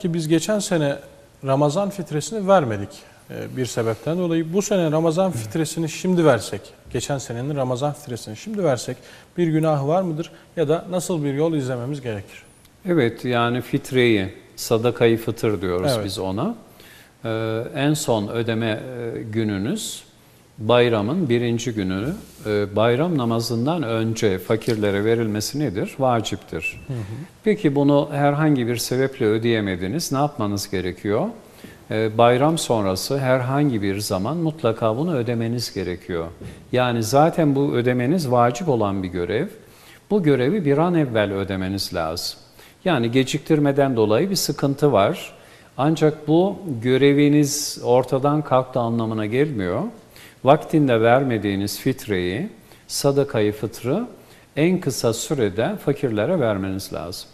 Ki biz geçen sene Ramazan fitresini vermedik e, bir sebepten dolayı. Bu sene Ramazan fitresini şimdi versek, geçen senenin Ramazan fitresini şimdi versek bir günah var mıdır ya da nasıl bir yol izlememiz gerekir? Evet yani fitreyi, sadakayı fıtır diyoruz Evet. biz ona. Ee, en son ödeme e, gününüz bayramın birinci günü. Ee, bayram namazından önce fakirlere verilmesi nedir? Vaciptir. Peki bunu herhangi bir sebeple ödeyemediniz. Ne yapmanız gerekiyor? Ee, bayram sonrası herhangi bir zaman mutlaka bunu ödemeniz gerekiyor. Yani zaten bu ödemeniz vacip olan bir görev. Bu görevi bir an evvel ödemeniz lazım. Yani geciktirmeden dolayı bir sıkıntı var. Ancak bu göreviniz ortadan kalktı anlamına gelmiyor. Vaktinde vermediğiniz fitreyi, sadakayı fıtrı en kısa sürede fakirlere vermeniz lazım.